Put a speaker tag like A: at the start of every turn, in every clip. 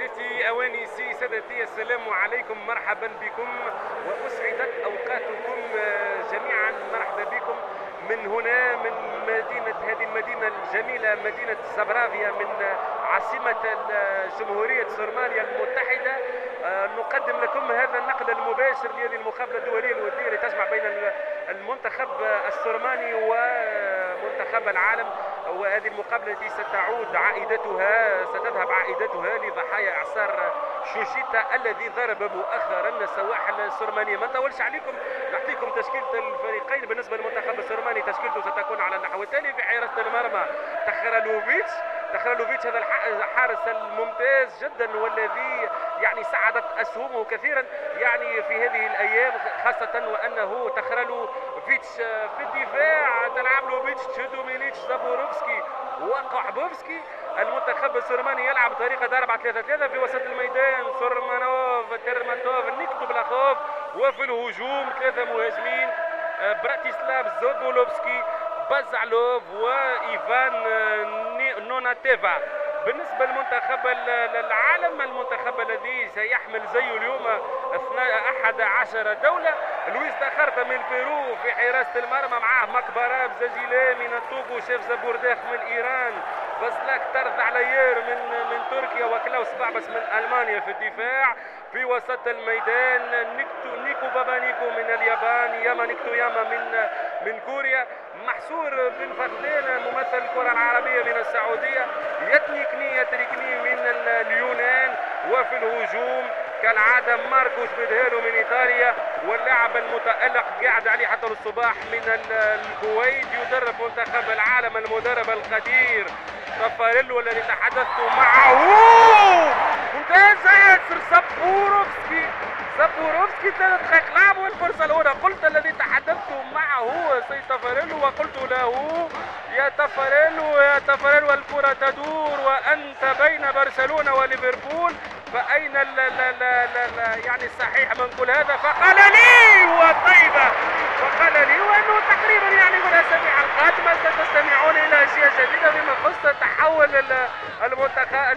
A: سادتي أوانسي سادتي السلام عليكم مرحبا بكم وأسعدت أوقاتكم آه، جميعا مرحبا بكم. من هنا من مدينة هذه المدينة الجميلة مدينة زبرافيا من عاصمة جمهورية صوماليا المتحدة. آه، نقدم لكم هذا النقل المباشر لهذه المقابلة الدولية الودية اللي تجمع بين المنتخب الصرماني ومنتخب العالم. وهذه المقابلة التي ستعود عائدتها ستذهب عائدتها لضحايا إعصار شوشيتا الذي ضرب مؤخرا السواحل السرمانية ما نطولش عليكم نعطيكم تشكيلة الفريقين. بالنسبة للمنتخب السرماني تشكيلته ستكون على النحو التالي في حراسة المرمى. تخرلوفيتش تخرلوفيتش هذا الحارس الممتاز جدا والذي يعني سعدت أسهمه كثيرا يعني في هذه الأيام خاصة وأنه تخرلوفيتش في الدفاع. تلعب لوفيتش زابوروفسكي. وقعبوفسكي المنتخب السرماني يلعب بطريقه 4 3 3 في وسط الميدان. سورمانوف تيرماتوف نيكتو بلاخوف. وفي الهجوم ثلاثة مهاجمين براتيسلاف زوبولوفسكي بازعلوف وإيفان نوناتيفا. بالنسبة للمنتخب العالم المنتخب الذي سيحمل زيه اليوم 11 دولة. لويس داخرتا من بيرو في حراسة المرمى معاه مكبراب زازيلي من التوغو شيف زابورداخ من إيران. بازلاك ترد عليير من من تركيا وكلاوس بابس من ألمانيا في الدفاع. في وسط الميدان نيكتو نيكو بابانيكو من اليابان ياما نيكتو ياما من من كوريا محسور بن فخدين ممثل الكرة العربية من السعودية. يتنيكني يتركني من اليونان. وفي الهجوم كالعادة ماركوس بدهيلو من إيطاليا. واللاعب المتألق قاعد عليه حتى الصباح من الكويت. يدرب منتخب العالم المدرب القدير تفاريلو الذي تحدثت معه. ممتاز ياسر سبوروفسكي سبوروفسكي ثلاث دقائق لعب والفرصة الأولى. قلت الذي معه سي تفاريلو وقلت له يا تفاريلو يا تفاريلو الكرة تدور وأنت بين برشلونة وليفربول فأين ال ال ال ال يعني الصحيح من كل هذا؟ فقال لي وطيبة وقال لي وأنه تقريبا يعني من الأسابيع القادمة ستستمعون إلى أشياء جديدة بما يخص تحول المنتخب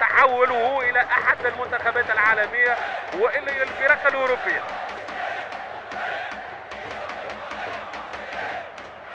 A: تحوله إلى أحد المنتخبات العالمية وإلى الفرق الأوروبية.